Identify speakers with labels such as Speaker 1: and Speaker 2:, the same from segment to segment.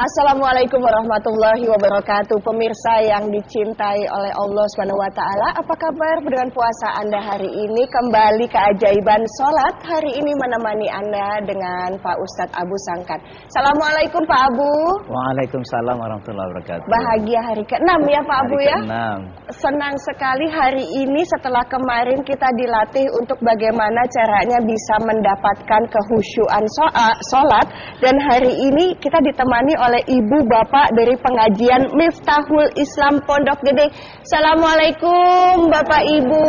Speaker 1: Assalamualaikum warahmatullahi wabarakatuh. Pemirsa yang dicintai oleh Allah SWT Apa kabar dengan puasa Anda hari ini? Kembali keajaiban sholat Hari ini menemani Anda dengan Pak Ustadz Abu Sangkan Assalamualaikum Pak Abu.
Speaker 2: Waalaikumsalam warahmatullahi wabarakatuh.
Speaker 1: Bahagia hari ke-6 ya Pak Abu ya?
Speaker 2: ke-6
Speaker 1: Senang sekali hari ini setelah kemarin kita dilatih Untuk bagaimana caranya bisa mendapatkan kehusyuan sholat. Dan hari ini kita ditemani oleh oleh ibu bapak dari pengajian Miftahul Islam Pondok Gede. Assalamualaikum bapak ibu.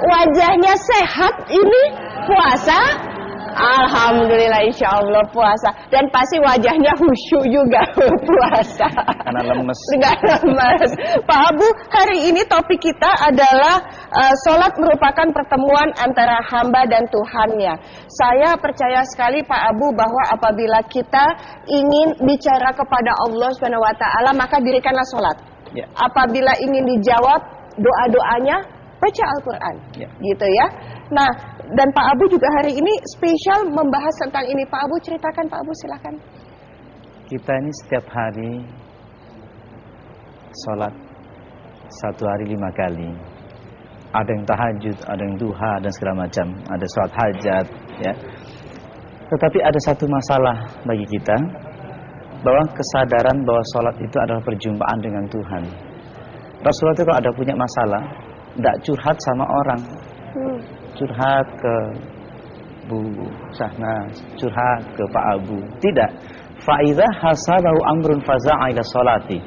Speaker 1: Wajahnya sehat ini puasa Alhamdulillah insya Allah puasa. Dan pasti wajahnya khusyuk juga puasa.
Speaker 2: Karena lemes.
Speaker 1: Enggak lemes. Pak Abu hari ini topik kita adalah uh, Sholat merupakan pertemuan antara hamba dan Tuhannya. Saya percaya sekali Pak Abu bahwa apabila kita ingin bicara kepada Allah SWT Maka dirikanlah sholat. Ya. Apabila ingin dijawab doa-doanya baca Al-Quran. Ya. gitu ya. Nah dan Pak Abu juga hari ini spesial membahas tentang ini. Pak Abu ceritakan Pak Abu silakan.
Speaker 2: Kita ini setiap hari sholat satu hari lima kali. Ada yang tahajud, ada yang duha dan segala macam. Ada sholat hajat, ya. Tetapi ada satu masalah bagi kita bahwa kesadaran bahwa sholat itu adalah perjumpaan dengan Tuhan. Rasulullah itu kalau ada punya masalah, tidak curhat sama orang, hmm. Curhat ke Bu Sahna, curhat ke Pak Abu. Tidak. Faidah hasabahu amrun faza'a ila salati.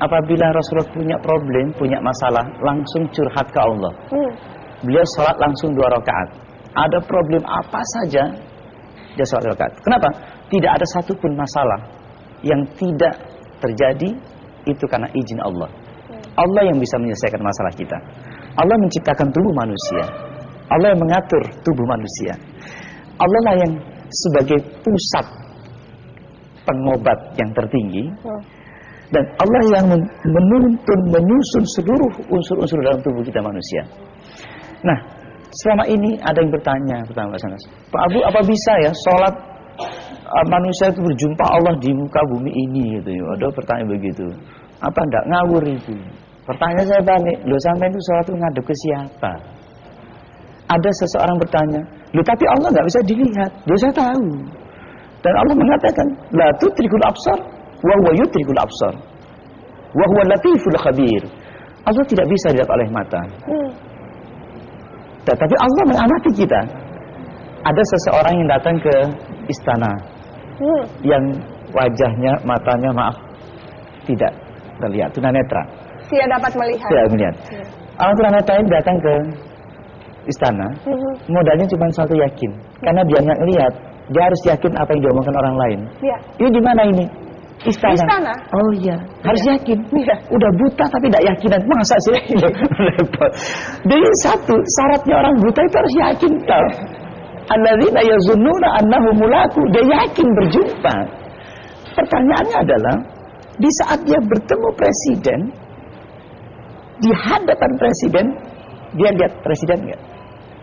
Speaker 2: Apabila Rasulullah punya problem, punya masalah, langsung curhat ke Allah. Hmm. Beliau sholat langsung dua rakaat. Ada problem apa saja, dia sholat dua rakaat. Kenapa? Tidak ada satupun masalah yang tidak terjadi itu karena izin Allah. Hmm. Allah yang bisa menyelesaikan masalah kita. Allah menciptakan tubuh manusia. Allah yang mengatur tubuh manusia. Allah lah yang sebagai pusat pengobat yang tertinggi. Dan Allah yang menuntun, menyusun seluruh unsur-unsur dalam tubuh kita manusia. Nah, selama ini ada yang bertanya pertama Sanas, Pak Abu apa bisa ya sholat uh, manusia itu berjumpa Allah di muka bumi ini gitu ya? Ada pertanyaan begitu. Apa enggak ngawur itu? Pertanyaan saya balik, lo sampai itu sholat itu ngadep ke siapa? Ada seseorang bertanya, lo tapi Allah nggak bisa dilihat. Lo saya tahu. Dan Allah mengatakan, la tutrikul absar, wa huwa yutrikul absar. Wa huwa latiful khabir. Allah tidak bisa dilihat oleh mata. Hmm. Tetapi Allah mengamati kita. Ada seseorang yang datang ke istana. Hmm. Yang wajahnya, matanya maaf, tidak terlihat, tunanetra
Speaker 1: tidak dapat melihat.
Speaker 2: Tidak melihat. Ya. Orang tunanetra ini datang ke istana, uh-huh. modalnya cuma satu yakin. Karena dia nggak lihat, dia harus yakin apa yang diomongkan orang lain. Ya. Ini di mana ini? Istana.
Speaker 1: Istana.
Speaker 2: Oh iya, harus ya. yakin. Ya. Udah buta tapi tidak yakin. Masa sih? Repot. Jadi satu, syaratnya orang buta itu harus yakin tau. Alladzina yazunnuna annahu mulaku. Dia yakin berjumpa. Pertanyaannya adalah di saat dia bertemu presiden, di hadapan presiden dia lihat presiden nggak?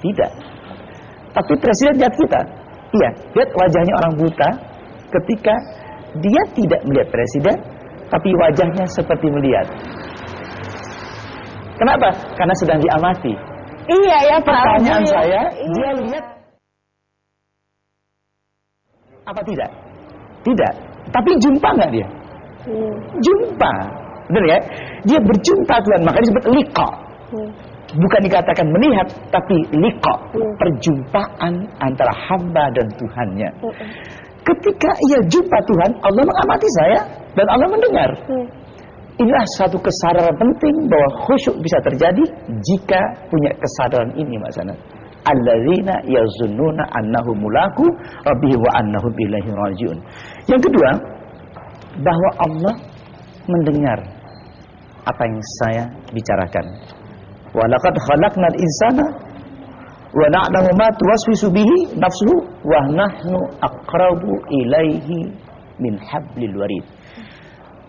Speaker 2: Tidak. Tapi presiden lihat kita. Iya, lihat wajahnya orang buta ketika dia tidak melihat presiden, tapi wajahnya seperti melihat. Kenapa? Karena sedang diamati.
Speaker 1: Iya ya Pak.
Speaker 2: Pertanyaan saya, iya. dia lihat apa tidak? Tidak. Tapi jumpa nggak dia? Hmm. Jumpa. Benar ya? Dia berjumpa Tuhan, maka disebut liqa. Hmm. Bukan dikatakan melihat, tapi liqa. Hmm. Perjumpaan antara hamba dan Tuhannya. Hmm. Ketika ia jumpa Tuhan, Allah mengamati saya dan Allah mendengar. Inilah satu kesadaran penting bahwa khusyuk bisa terjadi jika punya kesadaran ini Mas Anand. Alladzina yazunnuna annahu mulaku rabbih wa annahum ilaihi rajiun. Yang kedua, bahwa Allah mendengar apa yang saya bicarakan. Walaqad khalaqnal insana wa na'lamu ma tuwaswisu bihi nafsuhu wa nahnu aqrabu ilaihi min hablil warid.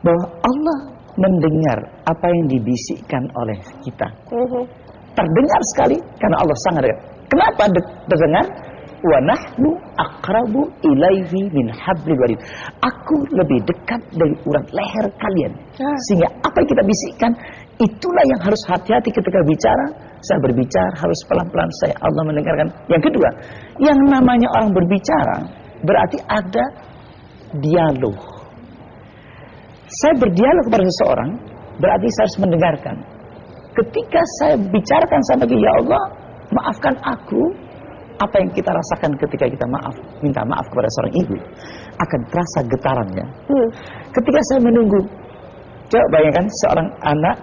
Speaker 2: Bahwa Allah mendengar apa yang dibisikkan oleh kita. Mhm. Terdengar sekali karena Allah sangat dekat. Kenapa terdengar? wa nahnu aqrabu ilaihi min hablil warid. Aku lebih dekat dari urat leher kalian.
Speaker 1: Ah.
Speaker 2: Sehingga apa yang kita bisikkan itulah yang harus hati-hati ketika bicara. Saya berbicara harus pelan-pelan saya Allah mendengarkan. Yang kedua, yang namanya orang berbicara berarti ada dialog. Saya berdialog kepada seseorang berarti saya harus mendengarkan. Ketika saya bicarakan sama dia, ya Allah, maafkan aku apa yang kita rasakan ketika kita maaf, minta maaf kepada seorang ibu akan terasa getarannya.
Speaker 1: Hmm.
Speaker 2: Ketika saya menunggu, coba bayangkan seorang anak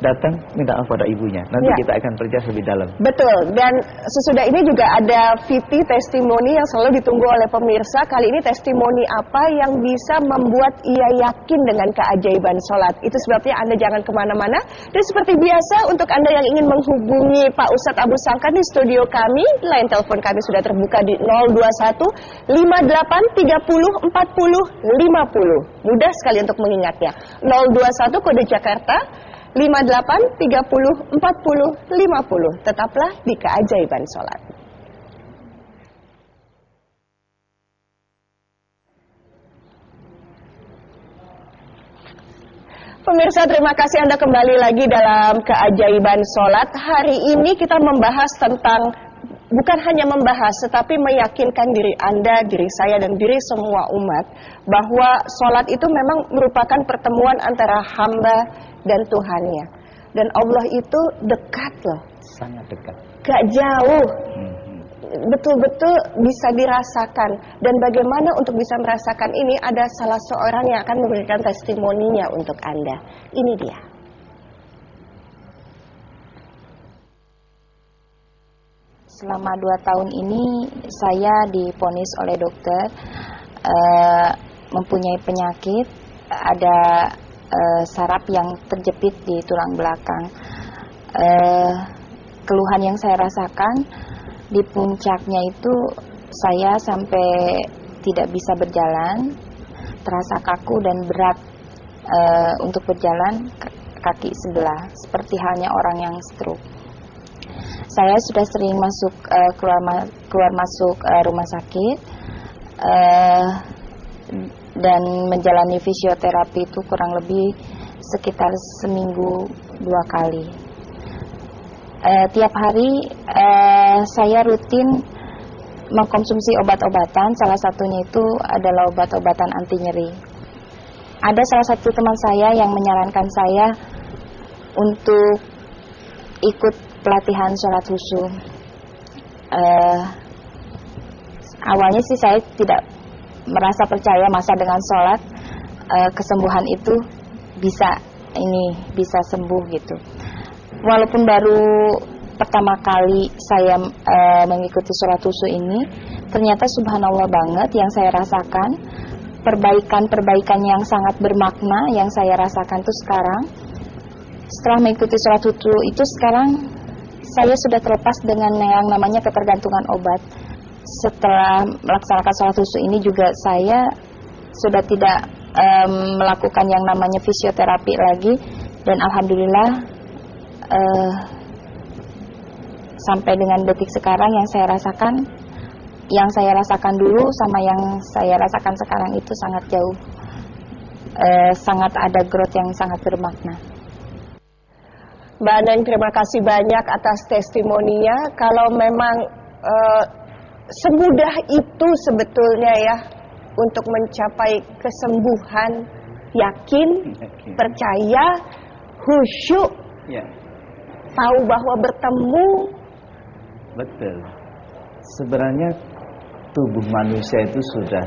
Speaker 2: datang minta maaf pada ibunya. Nanti
Speaker 1: Ya.
Speaker 2: kita akan perjelas lebih dalam.
Speaker 1: Betul, dan sesudah ini juga ada VT testimoni yang selalu ditunggu oleh pemirsa. Kali ini testimoni apa yang bisa membuat ia yakin dengan keajaiban sholat. Itu sebabnya Anda jangan ke mana-mana. Dan seperti biasa, untuk Anda yang ingin menghubungi Pak Ustadz Abu Sangkan di studio kami, line telepon kami sudah terbuka di 021 58 30 40 50. Mudah sekali untuk mengingatnya. 021 kode Jakarta 58 30 40 50. Tetaplah di keajaiban sholat. Pemirsa terima kasih Anda kembali lagi dalam keajaiban sholat Hari ini kita membahas tentang Bukan hanya membahas tetapi meyakinkan diri Anda, diri saya dan diri semua umat Bahwa sholat itu memang merupakan pertemuan antara hamba dan Tuhannya Dan Allah itu dekat loh
Speaker 2: Sangat dekat.
Speaker 1: Gak jauh
Speaker 2: Mhm.
Speaker 1: betul-betul bisa dirasakan dan bagaimana untuk bisa merasakan ini ada salah seorang yang akan memberikan testimoninya untuk Anda. Ini dia.
Speaker 3: Selama dua tahun ini saya diponis oleh dokter eh, mempunyai penyakit ada eh, saraf yang terjepit di tulang belakang. Eh, keluhan yang saya rasakan di puncaknya itu saya sampai tidak bisa berjalan, terasa kaku dan berat eh, untuk berjalan kaki sebelah, seperti halnya orang yang stroke. Saya sudah sering masuk eh, keluar ma- keluar masuk eh, rumah sakit eh, dan menjalani fisioterapi itu kurang lebih sekitar seminggu dua kali. Eh, tiap hari eh, saya rutin mengkonsumsi obat-obatan, salah satunya itu adalah obat-obatan anti nyeri. Ada salah satu teman saya yang menyarankan saya untuk ikut pelatihan sholat khusyuk. Eh, awalnya sih saya tidak merasa percaya masa dengan sholat eh, kesembuhan itu bisa ini bisa sembuh gitu. Walaupun baru pertama kali saya eh, mengikuti sholat khusyuk ini, ternyata subhanallah banget yang saya rasakan perbaikan-perbaikan yang sangat bermakna yang saya rasakan tuh sekarang setelah mengikuti sholat khusyuk itu sekarang saya sudah terlepas dengan yang namanya ketergantungan obat. Setelah melaksanakan sholat khusyuk ini juga saya sudah tidak em, melakukan yang namanya fisioterapi lagi. Dan alhamdulillah eh, sampai dengan detik sekarang yang saya rasakan yang saya rasakan dulu sama yang saya rasakan sekarang itu sangat jauh. Eh, sangat ada growth yang sangat bermakna.
Speaker 1: Mbak Aneng terima kasih banyak atas testimoninya. Kalau memang eh, semudah itu sebetulnya ya untuk mencapai kesembuhan, yakin,
Speaker 2: Yakin.
Speaker 1: percaya, khusyuk,
Speaker 2: Ya,
Speaker 1: tahu bahwa bertemu
Speaker 2: betul. Sebenarnya tubuh manusia itu sudah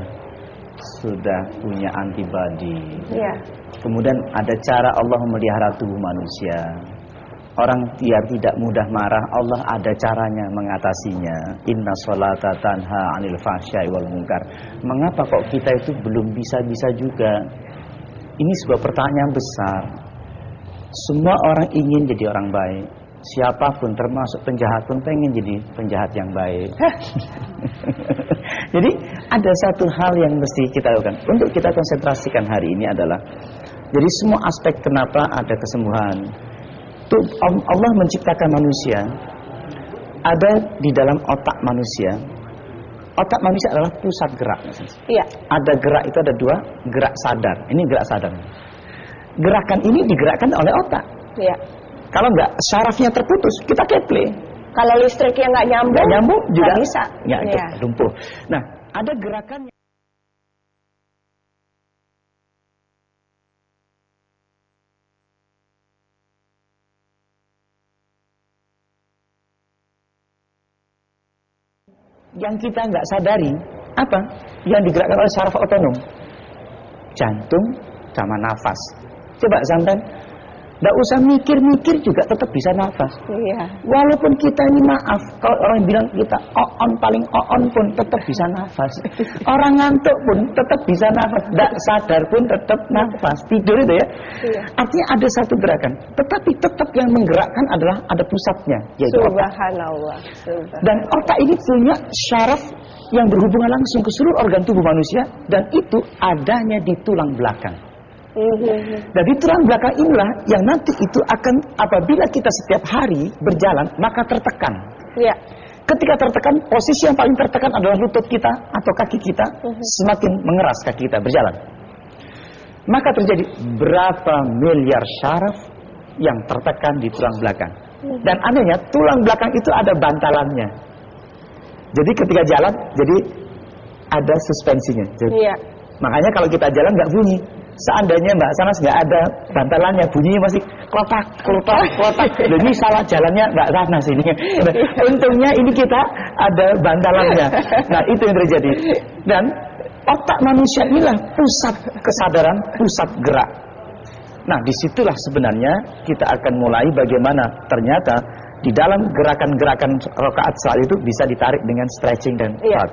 Speaker 2: sudah punya antibodi.
Speaker 1: ya
Speaker 2: Kemudian ada cara Allah memelihara tubuh manusia. Orang biar tidak mudah marah, Allah ada caranya mengatasinya. Inna sholata tanha anil fahsyai wal munkar. Mengapa kok kita itu belum bisa-bisa juga? Ini sebuah pertanyaan besar. Semua orang ingin jadi orang baik. Siapa pun termasuk penjahat pun pengen jadi penjahat yang baik. jadi ada satu hal yang mesti kita lakukan. Untuk kita konsentrasikan hari ini adalah jadi semua aspek kenapa ada kesembuhan. Tuh, Allah menciptakan manusia ada di dalam otak manusia otak manusia adalah pusat gerak.
Speaker 1: Iya.
Speaker 2: Ada gerak itu ada dua, gerak sadar. Ini gerak sadar. Gerakan ini digerakkan oleh otak.
Speaker 1: Iya.
Speaker 2: Kalau enggak, syarafnya terputus, kita keple.
Speaker 1: Kalau listriknya nggak nyambung,
Speaker 2: nyambung juga
Speaker 1: bisa.
Speaker 2: Ya, itu
Speaker 1: Iya.
Speaker 2: lumpuh. Nah, ada gerakan yang kita nggak sadari apa? Yang digerakkan oleh saraf otonom. Jantung sama nafas. Coba sampai nggak usah mikir-mikir juga tetap bisa nafas
Speaker 1: Iya.
Speaker 2: walaupun kita ini maaf kalau orang bilang kita on paling on pun tetap bisa nafas orang ngantuk pun tetap bisa nafas nggak sadar pun tetap nafas tidur itu ya
Speaker 1: Iya.
Speaker 2: artinya ada satu gerakan tetapi tetap yang menggerakkan adalah ada pusatnya yaitu otak.
Speaker 1: Subhanallah.
Speaker 2: dan otak ini punya syaraf yang berhubungan langsung ke seluruh organ tubuh manusia dan itu adanya di tulang belakang.
Speaker 1: Mhm.
Speaker 2: Dan di tulang belakang inilah yang nanti itu akan apabila kita setiap hari berjalan maka tertekan.
Speaker 1: Iya.
Speaker 2: Ketika tertekan, posisi yang paling tertekan adalah lutut kita atau kaki kita semakin mengeras kaki kita berjalan. Maka terjadi berapa miliar syaraf yang tertekan di tulang belakang. Dan anehnya tulang belakang itu ada bantalannya. Jadi ketika jalan, jadi ada suspensinya. Jadi,
Speaker 1: Iya.
Speaker 2: Makanya kalau kita jalan nggak bunyi. Seandainya Mbak Sanas nggak ada bantalannya, bunyinya masih klotak, klotak, klotak. Jadi salah jalannya Mbak Sanas ini. Nah, Untungnya ini kita ada bantalannya. Nah itu yang terjadi. Dan otak manusia inilah pusat kesadaran, pusat gerak. Nah di situlah sebenarnya kita akan mulai bagaimana ternyata di dalam gerakan-gerakan rokaat salat itu bisa ditarik dengan stretching dan
Speaker 1: Iya.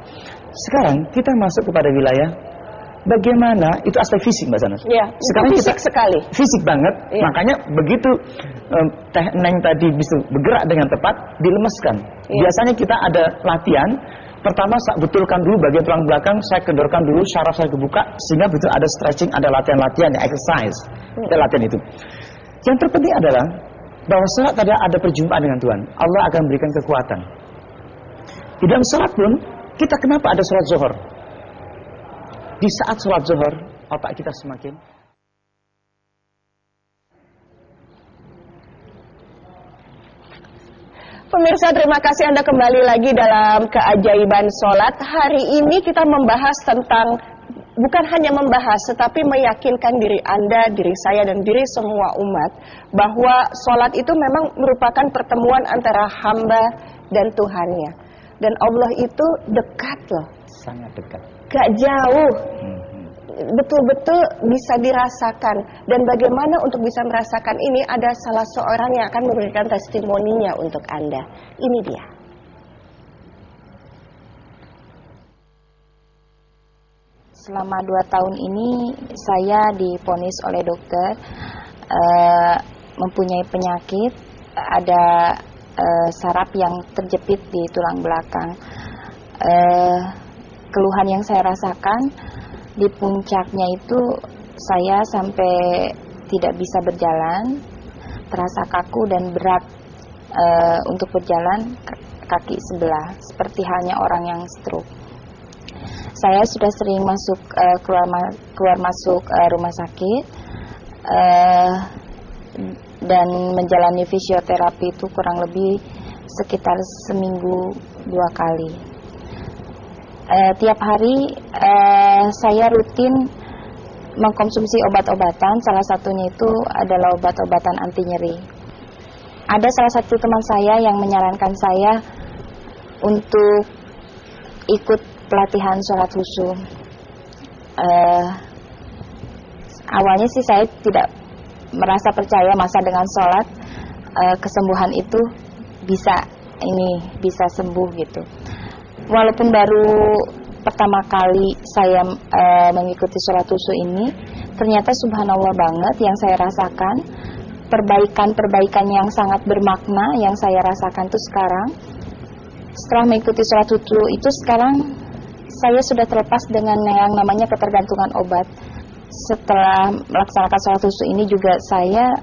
Speaker 2: Sekarang kita masuk kepada wilayah bagaimana itu aspek fisik Mbak Sanas.
Speaker 1: Iya.
Speaker 2: Sekarang
Speaker 1: Itu
Speaker 2: kita
Speaker 1: fisik sekali.
Speaker 2: fisik banget.
Speaker 1: Iya.
Speaker 2: Makanya begitu em, Teh Neng tadi bisa bergerak dengan tepat, dilemeskan.
Speaker 1: Iya.
Speaker 2: Biasanya kita ada latihan. Pertama saya betulkan dulu bagian tulang belakang, saya kendorkan dulu, syaraf saya kebuka, sehingga betul ada stretching, ada latihan-latihan, ya, exercise. Kita latihan itu. Yang terpenting adalah bahwa saat ada ada perjumpaan dengan Tuhan, Allah akan berikan kekuatan. Di dalam salat pun, kita kenapa ada sholat zuhur? Di saat sholat zuhur, otak kita semakin
Speaker 1: Pemirsa terima kasih Anda kembali lagi dalam keajaiban sholat. Hari ini kita membahas tentang Bukan hanya membahas tetapi meyakinkan diri Anda, diri saya dan diri semua umat Bahwa sholat itu memang merupakan pertemuan antara hamba dan Tuhannya. Dan Allah itu dekat loh.
Speaker 2: Sangat dekat.
Speaker 1: Gak jauh
Speaker 2: Hmm.
Speaker 1: betul-betul bisa dirasakan dan bagaimana untuk bisa merasakan ini ada salah seorang yang akan memberikan testimoninya untuk Anda. Ini dia.
Speaker 3: Selama dua tahun ini saya diponis oleh dokter eh, mempunyai penyakit ada eh, saraf yang terjepit di tulang belakang. Eh, keluhan yang saya rasakan di puncaknya itu saya sampai tidak bisa berjalan, terasa kaku dan berat eh, untuk berjalan kaki sebelah, seperti halnya orang yang stroke. Saya sudah sering masuk eh, keluar ma- keluar masuk eh, rumah sakit eh, dan menjalani fisioterapi itu kurang lebih sekitar seminggu dua kali. Eh, tiap hari eh, saya rutin mengkonsumsi obat-obatan, salah satunya itu adalah obat-obatan anti nyeri. Ada salah satu teman saya yang menyarankan saya untuk ikut pelatihan sholat khusyuk. Eh, awalnya sih saya tidak merasa percaya masa dengan sholat kesembuhan itu bisa ini bisa sembuh gitu. Walaupun baru pertama kali saya eh, mengikuti sholat khusyuk ini, ternyata subhanallah banget yang saya rasakan. Perbaikan-perbaikan yang sangat bermakna yang saya rasakan tuh sekarang. Setelah mengikuti sholat khusyuk itu sekarang saya sudah terlepas dengan yang namanya ketergantungan obat. Setelah melaksanakan sholat khusyuk ini juga saya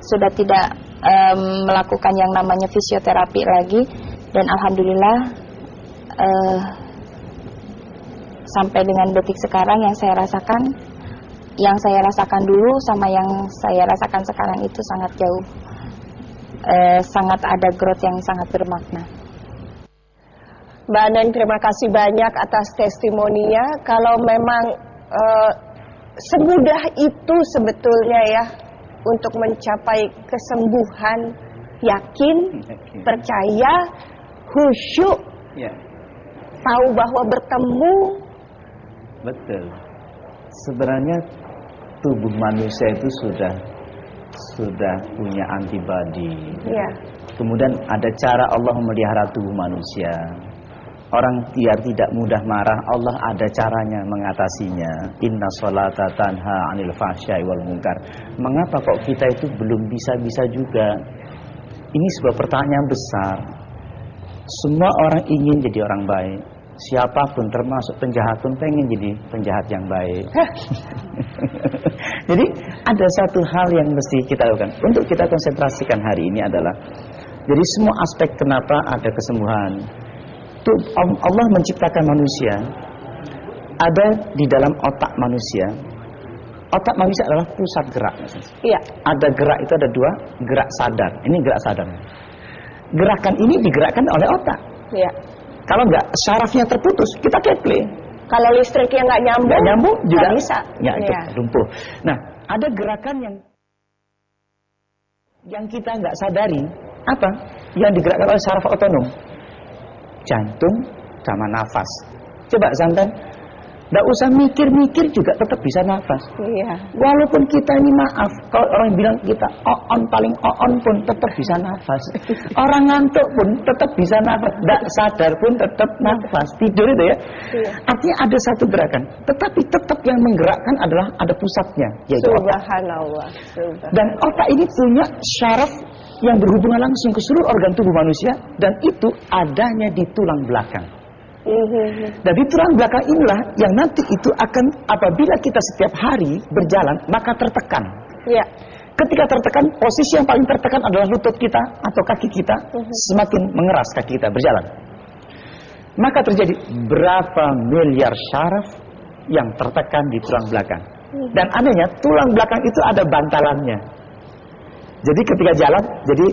Speaker 3: sudah tidak em, melakukan yang namanya fisioterapi lagi. Dan alhamdulillah eh, sampai dengan detik sekarang yang saya rasakan yang saya rasakan dulu sama yang saya rasakan sekarang itu sangat jauh. Eh, sangat ada growth yang sangat bermakna.
Speaker 1: Mbak Neng terima kasih banyak atas testimoninya. Kalau memang eh, semudah itu sebetulnya ya untuk mencapai kesembuhan yakin. percaya khusyuk.
Speaker 2: Ya,
Speaker 1: tahu bahwa bertemu
Speaker 2: betul. Sebenarnya tubuh manusia itu sudah sudah punya antibodi.
Speaker 1: ya
Speaker 2: Kemudian ada cara Allah memelihara tubuh manusia. Orang biar tidak mudah marah, Allah ada caranya mengatasinya. Inna sholata tanha anil fahsyai wal munkar. Mengapa kok kita itu belum bisa-bisa juga? Ini sebuah pertanyaan besar. Semua orang ingin jadi orang baik. Siapa pun termasuk penjahat pun pengen jadi penjahat yang baik. jadi ada satu hal yang mesti kita lakukan. Untuk kita konsentrasikan hari ini adalah jadi semua aspek kenapa ada kesembuhan. Itu Allah menciptakan manusia ada di dalam otak manusia. Otak manusia adalah pusat gerak.
Speaker 1: iya
Speaker 2: Ada gerak itu ada dua, gerak sadar. Ini gerak sadar. Gerakan ini digerakkan oleh otak.
Speaker 1: iya
Speaker 2: Kalau nggak sarafnya terputus, kita keple.
Speaker 1: kalau listriknya nggak nyambung
Speaker 2: Nggak nyambung juga
Speaker 1: nggak bisa
Speaker 2: Ya, itu
Speaker 1: Iya.
Speaker 2: lumpuh. Nah, ada gerakan yang yang kita nggak sadari apa? Yang digerakkan oleh saraf otonom. Jantung sama nafas. Coba santan. Nggak usah mikir-mikir juga tetap bisa nafas.
Speaker 1: iya
Speaker 2: Walaupun kita ini maaf, kalau orang bilang kita on paling on pun tetap bisa nafas. Orang ngantuk pun tetap bisa nafas. Tidak sadar pun tetap nafas. Tidur itu ya.
Speaker 1: Iya.
Speaker 2: Artinya ada satu gerakan. Tetapi tetap yang menggerakkan adalah ada pusatnya, yaitu.
Speaker 1: Subhanallah Subhanallah.
Speaker 2: Dan otak ini punya syaraf yang berhubungan langsung ke seluruh organ tubuh manusia dan itu adanya di tulang belakang.
Speaker 1: Mhm.
Speaker 2: Dan di tulang belakang inilah yang nanti itu akan apabila kita setiap hari berjalan maka tertekan.
Speaker 1: iya
Speaker 2: Ketika tertekan, posisi yang paling tertekan adalah lutut kita atau kaki kita semakin mengeras kaki kita berjalan. Maka terjadi berapa miliar syaraf yang tertekan di tulang belakang. Dan anehnya tulang belakang itu ada bantalannya. Jadi ketika jalan, jadi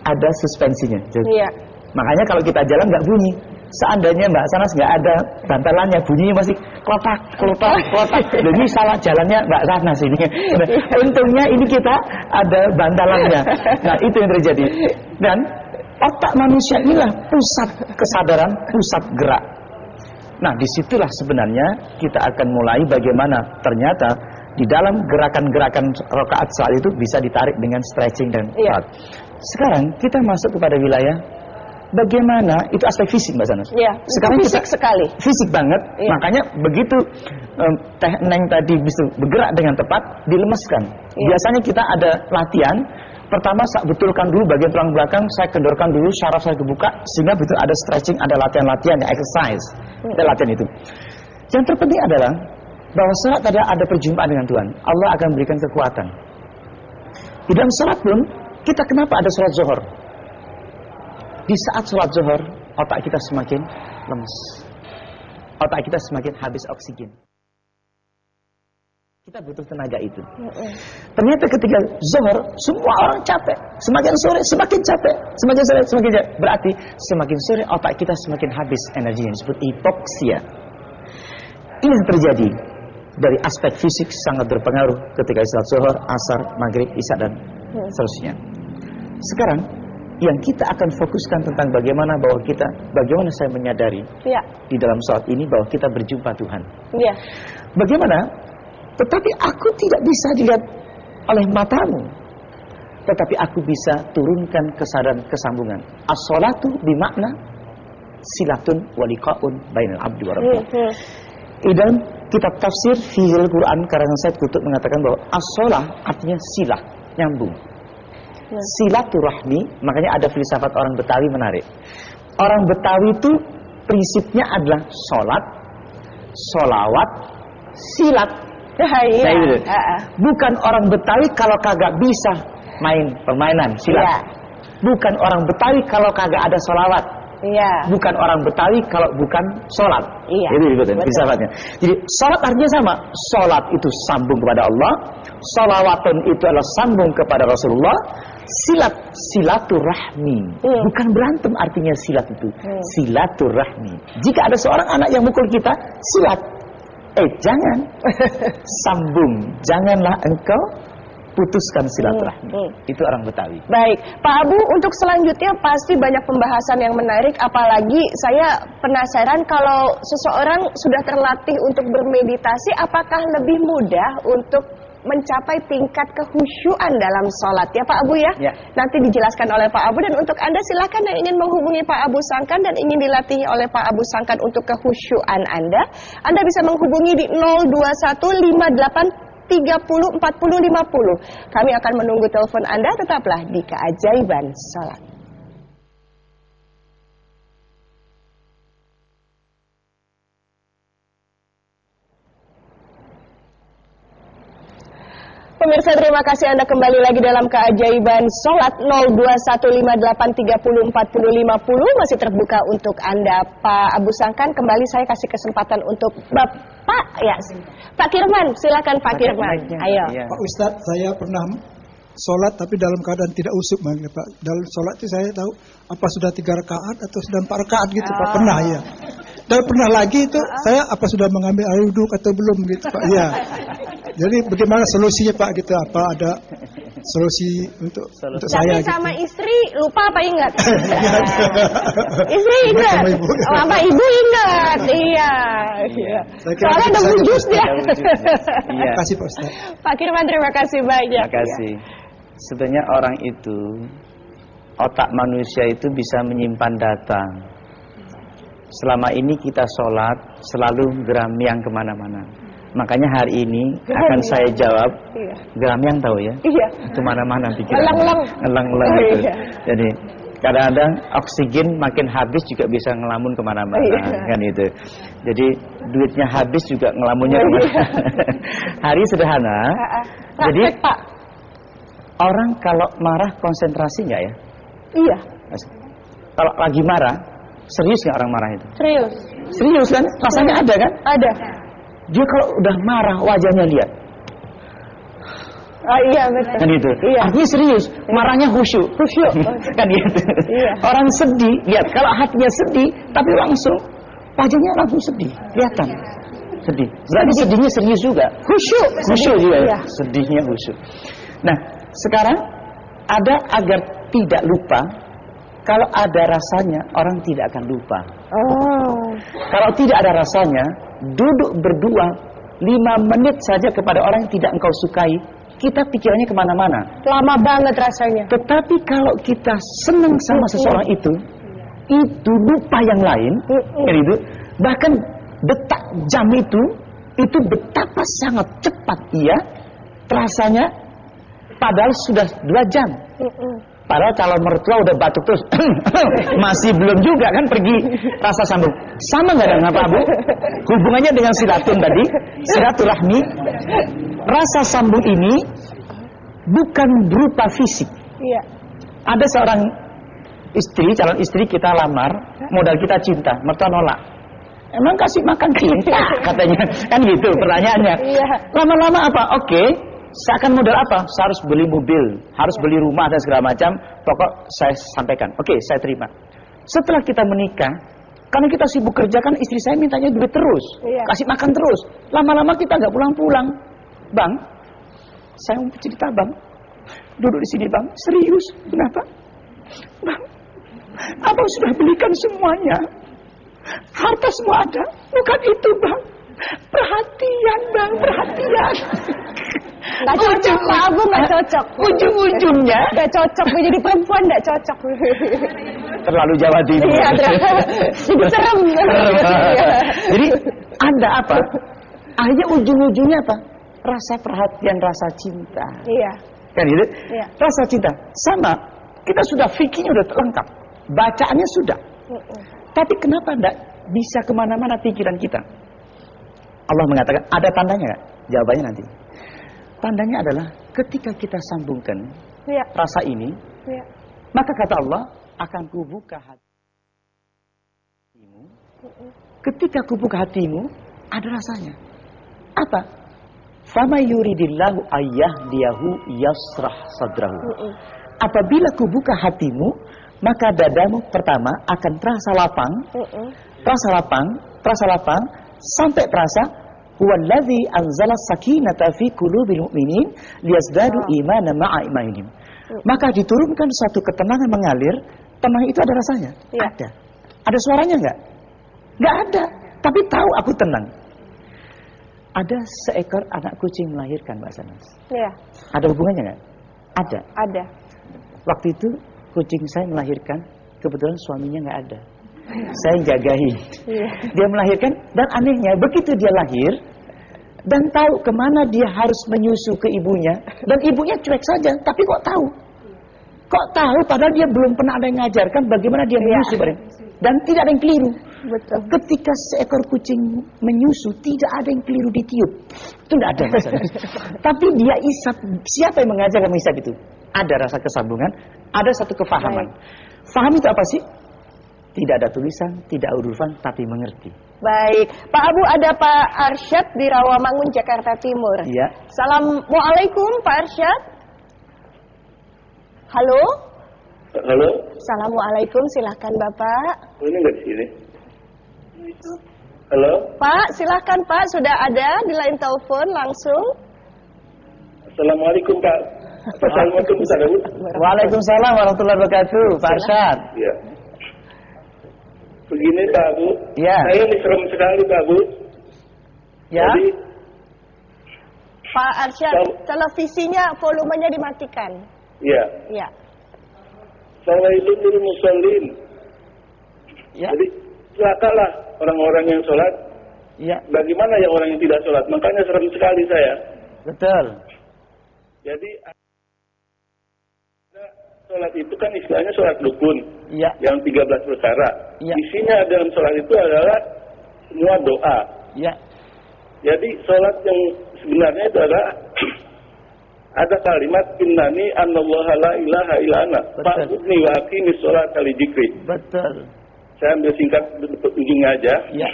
Speaker 2: ada suspensinya. Jadi,
Speaker 1: iya
Speaker 2: Makanya kalau kita jalan nggak bunyi. Seandainya Mbak Sanas nggak ada bantalannya, bunyinya masih klotak, klotak, klotak. Dan ini salah jalannya Mbak Sanas ini. Nah, untungnya ini kita ada bantalannya. Nah itu yang terjadi. Dan otak manusia inilah pusat kesadaran, pusat gerak. Nah di situlah sebenarnya kita akan mulai bagaimana ternyata di dalam gerakan-gerakan rokaat saat itu bisa ditarik dengan stretching dan
Speaker 1: Iya.
Speaker 2: salat. Sekarang kita masuk kepada wilayah bagaimana itu aspek fisik Mbak Sanas.
Speaker 1: iya
Speaker 2: Sekarang
Speaker 1: fisik
Speaker 2: kita
Speaker 1: sekali
Speaker 2: fisik banget,
Speaker 1: Iya.
Speaker 2: makanya begitu em, teh neng tadi bisa bergerak dengan tepat, dilemeskan.
Speaker 1: Iya.
Speaker 2: Biasanya kita ada latihan. Pertama saya betulkan dulu bagian tulang belakang, saya kendorkan dulu syaraf saya kebuka sehingga betul ada stretching, ada latihan-latihan, ada exercise. Ada latihan itu. Yang terpenting adalah bahwa saat ada ada perjumpaan dengan Tuhan, Allah akan berikan kekuatan. Di dalam salat pun kita kenapa ada sholat zuhur? Di saat sholat zuhur, otak kita semakin lemes. Otak kita semakin habis oksigen. Kita butuh tenaga itu. Ternyata ketika zuhur, semua orang capek. Semakin sore, semakin capek. Semakin sore, semakin capek. Berarti semakin sore otak kita semakin habis energinya. Disebut hipoksia. Ini yang terjadi dari aspek fisik sangat berpengaruh ketika sholat zuhur, asar, maghrib, isya dan seterusnya. Sekarang yang kita akan fokuskan tentang bagaimana bahwa kita, bagaimana saya menyadari
Speaker 1: iya
Speaker 2: di dalam saat ini bahwa kita berjumpa Tuhan.
Speaker 1: iya
Speaker 2: Bagaimana? Tetapi aku tidak bisa dilihat oleh matamu. Tetapi aku bisa turunkan kesadaran kesambungan. As-salatu bimakna silatun waliqaun bainal abdi wa rabbih. Di dalam kitab tafsir Fihil Quran karangan Said Kutub mengatakan bahwa as-salah artinya silah, nyambung.
Speaker 1: Ya.
Speaker 2: Silaturahmi, makanya ada filsafat orang Betawi menarik. Orang Betawi itu prinsipnya adalah sholat, solawat, silat.
Speaker 1: Ah, ah.
Speaker 2: Bukan orang Betawi kalau kagak bisa main permainan silat.
Speaker 1: Iya.
Speaker 2: Bukan orang Betawi kalau kagak ada solawat.
Speaker 1: Iya.
Speaker 2: Bukan orang Betawi kalau bukan sholat.
Speaker 1: Iya.
Speaker 2: Itu ikutin
Speaker 1: Betul.
Speaker 2: filsafatnya. Jadi sholat artinya sama. Sholat itu sambung kepada Allah. Sholawatun itu adalah sambung kepada Rasulullah. Silat, silaturahmi.
Speaker 1: Hmm.
Speaker 2: Bukan berantem artinya silat itu.
Speaker 1: Hmm.
Speaker 2: Silaturahmi. Jika ada seorang anak yang mukul kita, silat. Eh, jangan. Sambung. Janganlah engkau putuskan silaturahmi.
Speaker 1: Hmm, hmm.
Speaker 2: Itu orang Betawi.
Speaker 1: Baik, Pak Abu, untuk selanjutnya pasti banyak pembahasan yang menarik, apalagi saya penasaran kalau seseorang sudah terlatih untuk bermeditasi, apakah lebih mudah untuk mencapai tingkat kehusyuan dalam sholat ya Pak Abu ya?
Speaker 2: Ya.
Speaker 1: Nanti dijelaskan oleh Pak Abu dan untuk Anda silakan yang ingin menghubungi Pak Abu Sangkan dan ingin dilatih oleh Pak Abu Sangkan untuk kehusyuan Anda, Anda bisa menghubungi di 02158 30 40 50. Kami akan menunggu telepon Anda tetaplah di keajaiban salat. Pemirsa terima kasih Anda kembali lagi dalam keajaiban Salat 02158304050 masih terbuka untuk Anda Pak Abu Sangkan kembali saya kasih kesempatan untuk Bapak ya Pak Kirman silakan Pak Kirman ayo
Speaker 2: Iya.
Speaker 4: Pak Ustadz, saya pernah sholat tapi dalam keadaan tidak usuk Bang, ya, Pak. Dalam sholat itu saya tahu apa sudah tiga rakaat atau sudah empat rakaat gitu Pak. Pernah ya. Dan pernah lagi itu saya apa sudah mengambil air wudhu atau belum gitu Pak. Iya. Jadi bagaimana solusinya Pak gitu? Apa ada solusi untuk
Speaker 2: Solusi.
Speaker 4: untuk
Speaker 1: Tapi
Speaker 4: saya gitu?
Speaker 1: sama istri lupa apa ingat? istri
Speaker 4: Ingat
Speaker 1: ingat.
Speaker 4: sama ibu.
Speaker 1: Oh, sama ibu ingat. Iya. iya.
Speaker 4: Kira
Speaker 1: Soalnya ada wujud dia.
Speaker 2: Iya.
Speaker 4: Terima kasih Pak Ustadz.
Speaker 1: Pak Kirman terima kasih banyak.
Speaker 2: Terima kasih. Sebenarnya orang itu otak manusia itu bisa menyimpan data. Selama ini kita sholat selalu geramiang ke mana-mana. Makanya hari ini akan saya jawab
Speaker 1: Iya.
Speaker 2: geramiang tahu ya?
Speaker 1: Iya.
Speaker 2: Ke mana-mana pikiran.
Speaker 1: Ngelang-lang Oh,
Speaker 2: gitu.
Speaker 1: iya.
Speaker 2: Jadi kadang-kadang oksigen makin habis juga bisa ngelamun ke mana-mana
Speaker 1: Iya.
Speaker 2: kan itu. Jadi duitnya habis juga ngelamunnya
Speaker 1: Oh,
Speaker 2: ke mana.
Speaker 1: iya.
Speaker 2: Hari sederhana.
Speaker 1: Ah, ah.
Speaker 2: Jadi
Speaker 1: Praktek, Pak.
Speaker 2: Orang kalau marah konsentrasi nggak ya?
Speaker 1: Iya.
Speaker 2: Kalau lagi marah, serius nggak orang marah itu?
Speaker 1: Serius.
Speaker 2: Serius kan? Rasanya ada kan?
Speaker 1: Ada.
Speaker 2: Dia kalau udah marah wajahnya lihat,
Speaker 1: Ah, iya betul.
Speaker 2: kan gitu.
Speaker 1: Iya.
Speaker 2: Artinya serius, marahnya khusyuk.
Speaker 1: Khusyuk.
Speaker 2: kan gitu.
Speaker 1: Iya.
Speaker 2: Orang sedih, lihat kalau hatinya sedih, tapi langsung wajahnya langsung sedih, kelihatan. Sedih. Berarti sedihnya serius juga.
Speaker 1: Khusyuk.
Speaker 2: Khusyuk juga.
Speaker 1: Iya.
Speaker 2: Sedihnya khusyuk. Nah, sekarang ada agar tidak lupa. Kalau ada rasanya, orang tidak akan lupa.
Speaker 1: Oh.
Speaker 2: Kalau tidak ada rasanya, duduk berdua lima menit saja kepada orang yang tidak engkau sukai, kita pikirannya ke mana-mana.
Speaker 1: Lama banget rasanya.
Speaker 2: Tetapi kalau kita senang sama seseorang itu, itu lupa yang lain, kan itu. Bahkan detak jam itu, itu betapa sangat cepat ia terasanya, padahal sudah dua jam. Padahal calon mertua udah batuk terus, masih belum juga kan pergi rasa sambung. Sama nggak dengan apa Bu? Hubungannya dengan silatun tadi, silaturahmi, rasa sambung ini bukan berupa fisik.
Speaker 1: Iya.
Speaker 2: Ada seorang istri, calon istri kita lamar, modal kita cinta, mertua nolak. Emang kasih makan cinta katanya, kan gitu pertanyaannya.
Speaker 1: Iya.
Speaker 2: Lama-lama apa? Oke, saya akan modal apa? Saya harus beli mobil, harus beli rumah dan segala macam. Pokok saya sampaikan. Oke, saya terima. Setelah kita menikah, karena kita sibuk kerja kan istri saya mintanya duit terus,
Speaker 1: Iya.
Speaker 2: kasih makan terus. Lama-lama kita nggak pulang-pulang, bang. Saya mau cerita bang, duduk di sini bang. Serius, kenapa? Bang, abang sudah belikan semuanya. Harta semua ada, bukan itu bang. Perhatian bang, perhatian.
Speaker 1: Nggak cocok, Pak Abu nggak cocok.
Speaker 2: Ujung-ujungnya
Speaker 1: Nggak cocok, Bu. jadi perempuan nggak cocok.
Speaker 2: terlalu Jawa Timur.
Speaker 1: Iya, terlalu- jadi serem. Iya.
Speaker 2: Jadi ada apa? Akhirnya ujung-ujungnya apa? Rasa perhatian, rasa cinta.
Speaker 1: Iya.
Speaker 2: Kan gitu?
Speaker 1: Iya.
Speaker 2: Rasa cinta. Sama. Kita sudah fikirnya udah lengkap. Bacaannya sudah. Tapi kenapa enggak bisa ke mana-mana pikiran kita? Allah mengatakan, ada tandanya nggak? Jawabannya nanti. Tandanya adalah ketika kita sambungkan
Speaker 1: Iya.
Speaker 2: rasa ini,
Speaker 1: Iya.
Speaker 2: maka kata Allah akan kubuka hati. Ketika kubuk hatimu ada rasanya. Apa? Fama yuridillahu ayah diahu yasrah sadrahu. Apabila kubuka hatimu, maka dadamu pertama akan terasa lapang, terasa lapang, terasa lapang, sampai terasa huwallazi anzala sakinata fi qulubil mu'minin liyazdadu imana ma'a imanihim. Maka diturunkan suatu ketenangan mengalir, tenang itu ada rasanya?
Speaker 1: Iya.
Speaker 2: Ada. Ada suaranya enggak? Enggak ada, tapi tahu aku tenang. Ada seekor anak kucing melahirkan Mbak Sanas.
Speaker 1: Iya,
Speaker 2: Ada hubungannya enggak? Ada.
Speaker 1: ada.
Speaker 2: Waktu itu kucing saya melahirkan, kebetulan suaminya nggak ada. Saya jagain.
Speaker 1: Iya.
Speaker 2: Dia melahirkan dan anehnya begitu dia lahir dan tahu ke mana dia harus menyusu ke ibunya dan ibunya cuek saja, tapi kok tahu? Kok tahu padahal dia belum pernah ada yang ngajarkan bagaimana dia menyusu bareng. dan tidak ada yang keliru.
Speaker 1: Betul.
Speaker 2: Ketika seekor kucing menyusu, tidak ada yang keliru ditiup. Itu tidak ada masalah. Tapi dia isap. Siapa yang mengajarkan mengisap itu? Ada rasa kesambungan, ada satu kefahaman. Faham itu apa sih? Tidak ada tulisan, tidak ada hurufan, tapi mengerti.
Speaker 1: Baik, Pak Abu ada Pak Arsyad di Rawamangun, Jakarta Timur.
Speaker 2: Iya.
Speaker 1: Assalamualaikum Pak Arsyad. Halo.
Speaker 5: Halo,
Speaker 1: Assalamualaikum, silahkan Bapak.
Speaker 5: Oh, ini nggak di sini. Halo,
Speaker 1: Pak, silahkan Pak, sudah ada di line telepon langsung.
Speaker 5: Assalamualaikum Pak. Assalamualaikum Ustaz.
Speaker 2: Waalaikumsalam warahmatullahi wabarakatuh, Pak Arsyad.
Speaker 5: Ya. Begini Pak Abu.
Speaker 2: Ya.
Speaker 5: Saya ini serem sekali Pak Abu.
Speaker 2: Ya.
Speaker 5: Jadi,
Speaker 1: Pak Arsyad, televisinya volumenya dimatikan.
Speaker 5: ya.
Speaker 1: Ya.
Speaker 5: Assalamualaikum lil musallin.
Speaker 2: Ya.
Speaker 5: Jadi, celakalah orang-orang yang sholat.
Speaker 2: Ya,
Speaker 5: Bagaimana yang orang yang tidak sholat? Makanya serem sekali saya.
Speaker 2: betul.
Speaker 5: Jadi, sholat itu kan istilahnya sholat dukun.
Speaker 2: Ya,
Speaker 5: Yang 13 perkara.
Speaker 2: Ya.
Speaker 5: Isinya dalam sholat itu adalah semua doa.
Speaker 2: ya,
Speaker 5: Jadi sholat yang sebenarnya itu adalah ada kalimat innani anallaha la ilaha illa ana fa'budni wa aqimi sholat kali dzikri.
Speaker 2: betul.
Speaker 5: Saya ambil singkat ujungnya aja.
Speaker 2: Ya,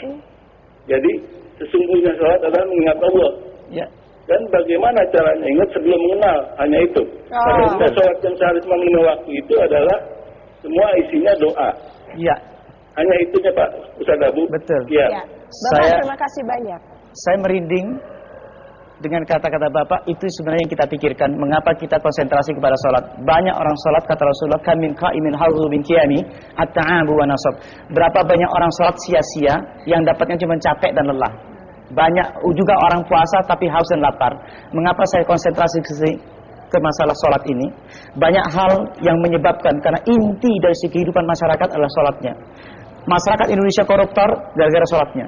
Speaker 5: Jadi sesungguhnya sholat adalah mengingat Allah.
Speaker 2: ya,
Speaker 5: Dan bagaimana caranya ingat sebelum mengenal hanya itu.
Speaker 1: Oh.
Speaker 5: Pada kita sholat yang seharusnya lima waktu itu adalah semua isinya doa.
Speaker 2: ya.
Speaker 5: Hanya itunya Pak Ustaz Abu.
Speaker 2: Betul.
Speaker 5: Ya.
Speaker 1: Ya. Bapak
Speaker 2: Saya-
Speaker 1: terima kasih banyak.
Speaker 2: Saya merinding dengan kata-kata Bapak itu sebenarnya yang kita pikirkan. Mengapa kita konsentrasi kepada sholat? Banyak orang sholat kata Rasulullah kamin qaimin halu min qiyami at-ta'abu wa nasab. Berapa banyak orang sholat sia-sia yang dapatnya cuma capek dan lelah. Banyak juga orang puasa tapi haus dan lapar. Mengapa saya konsentrasi ke masalah sholat ini? Banyak hal yang menyebabkan karena inti dari segi kehidupan masyarakat adalah sholatnya. Masyarakat Indonesia koruptor gara-gara sholatnya.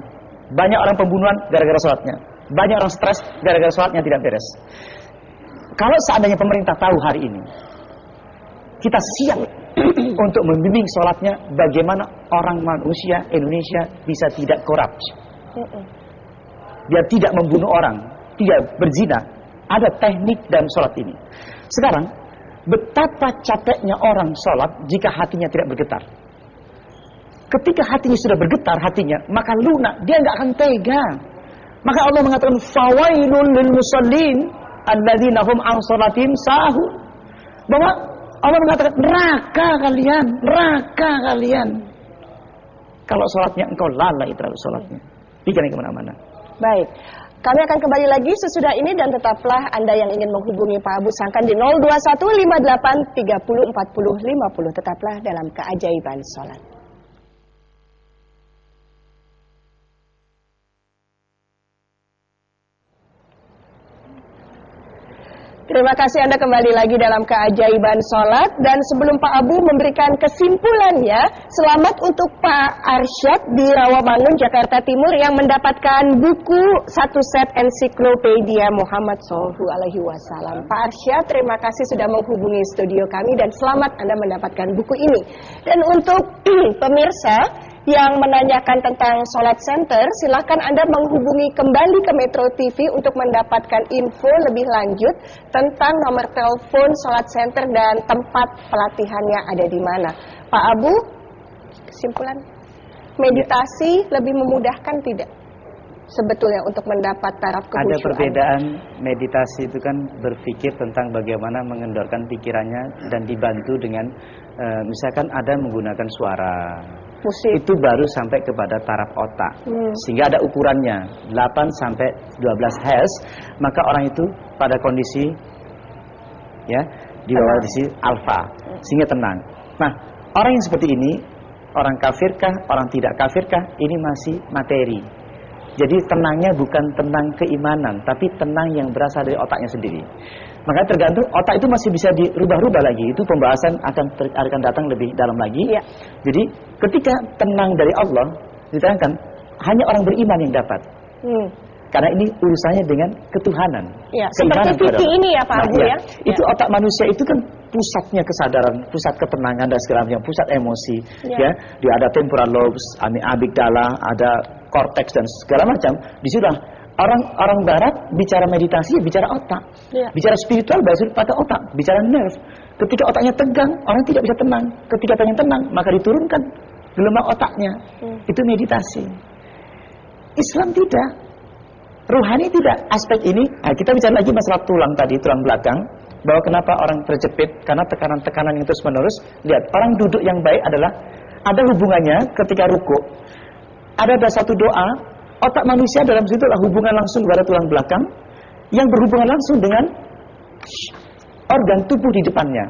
Speaker 2: Banyak orang pembunuhan gara-gara sholatnya. Banyak orang stres gara-gara sholatnya tidak beres. Kalau seandainya pemerintah tahu hari ini kita siap untuk membimbing sholatnya bagaimana orang manusia Indonesia bisa tidak korup dia tidak membunuh orang tidak berzina. Ada teknik dalam sholat ini. Sekarang betapa capeknya orang sholat jika hatinya tidak bergetar. Ketika hatinya sudah bergetar hatinya maka lunak dia nggak akan tega. Maka Allah mengatakan fawailun lil musallin alladzina hum an salatihim sahun bahwa Allah mengatakan neraka kalian neraka kalian. Kalau sholatnya engkau lalai terhadap sholatnya jangan ke mana-mana
Speaker 1: Baik. Kami akan kembali lagi sesudah ini dan tetaplah Anda yang ingin menghubungi Pak Abu Sangkan di 02158304050. Tetaplah dalam keajaiban sholat. Terima kasih Anda kembali lagi dalam keajaiban sholat dan sebelum Pak Abu memberikan kesimpulannya, selamat untuk Pak Arsyad di Rawamangun, Jakarta Timur yang mendapatkan buku satu set ensiklopedia Muhammad Sallallahu Alaihi Wasallam. Pak Arsyad, terima kasih sudah menghubungi studio kami dan selamat Anda mendapatkan buku ini. Dan untuk pemirsa yang menanyakan tentang sholat center, silakan Anda menghubungi kembali ke Metro TV untuk mendapatkan info lebih lanjut tentang nomor telepon sholat center dan tempat pelatihannya ada di mana. Pak Abu, kesimpulan? meditasi lebih memudahkan tidak? Sebetulnya untuk mendapat taraf kehusuan.
Speaker 2: Ada perbedaan meditasi itu kan berpikir tentang bagaimana mengendorkan pikirannya dan dibantu dengan uh, misalkan ada menggunakan suara.
Speaker 1: Musik.
Speaker 2: Itu baru sampai kepada taraf otak.
Speaker 1: Hmm.
Speaker 2: Sehingga ada ukurannya 8 sampai 12 Hz, maka orang itu pada kondisi ya di bawah kondisi alfa sehingga tenang. Nah, orang yang seperti ini orang kafirkah, orang tidak kafirkah, ini masih materi. Jadi tenangnya bukan tenang keimanan, tapi tenang yang berasal dari otaknya sendiri. Maka tergantung otak itu masih bisa dirubah-rubah lagi. Itu pembahasan akan ter, akan datang lebih dalam lagi.
Speaker 1: Ya.
Speaker 2: Jadi ketika tenang dari Allah diterangkan hanya orang beriman yang dapat.
Speaker 1: Hmm.
Speaker 2: Karena ini urusannya dengan ketuhanan.
Speaker 1: Ya, seperti TV ini ya Pak
Speaker 2: nah,
Speaker 1: Abu ya. ya.
Speaker 2: Itu otak manusia itu kan pusatnya kesadaran, pusat ketenangan dan segala macam, pusat emosi. Ya. ya. Dia ada temporal lobes, amigdala, ada korteks dan segala macam. Di situ orang orang barat bicara meditasi bicara otak.
Speaker 1: Ya.
Speaker 2: Bicara spiritual bahasa pada otak, bicara nerve. Ketika otaknya tegang, orang tidak bisa tenang. Ketika pengen tenang, maka diturunkan gelombang otaknya. Hmm. Itu meditasi. Islam tidak. Ruhani tidak. Aspek ini, nah kita bicara lagi masalah tulang tadi, tulang belakang bahwa kenapa orang terjepit karena tekanan-tekanan yang terus menerus. Lihat, orang duduk yang baik adalah ada hubungannya ketika ruku. Ada ada satu doa, otak manusia dalam situ adalah hubungan langsung kepada tulang belakang yang berhubungan langsung dengan organ tubuh di depannya.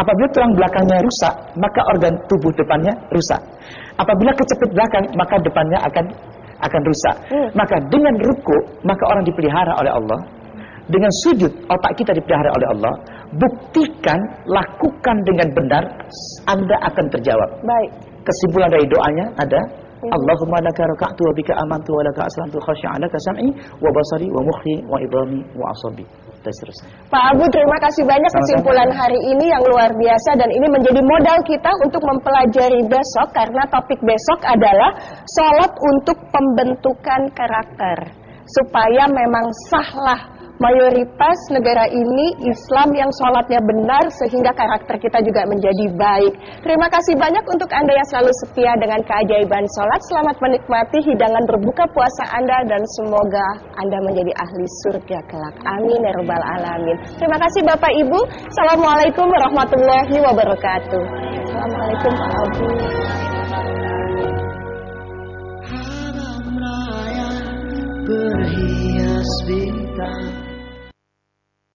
Speaker 2: Apabila tulang belakangnya rusak, maka organ tubuh depannya rusak. Apabila kecepit belakang, maka depannya akan akan rusak. Hmm. Maka dengan ruku, maka orang dipelihara oleh Allah dengan sujud otak kita dipelihara oleh Allah, buktikan, lakukan dengan benar, Anda akan terjawab.
Speaker 1: Baik.
Speaker 2: Kesimpulan dari doanya ada Allahumma laka raka'tu wa bika amantu wa laka aslamtu khashi'an laka sam'i wa basari wa mukhi wa idami wa asabi.
Speaker 1: Pak Abu terima kasih banyak kesimpulan hari ini yang luar biasa dan ini menjadi modal kita untuk mempelajari besok karena topik besok adalah sholat untuk pembentukan karakter supaya memang sahlah mayoritas negara ini Islam yang sholatnya benar sehingga karakter kita juga menjadi baik. Terima kasih banyak untuk Anda yang selalu setia dengan keajaiban sholat. Selamat menikmati hidangan berbuka puasa Anda dan semoga Anda menjadi ahli surga kelak. Amin ya rabbal alamin. Terima kasih Bapak Ibu. Assalamualaikum warahmatullahi wabarakatuh. Assalamualaikum Pak Abu. berhias bintang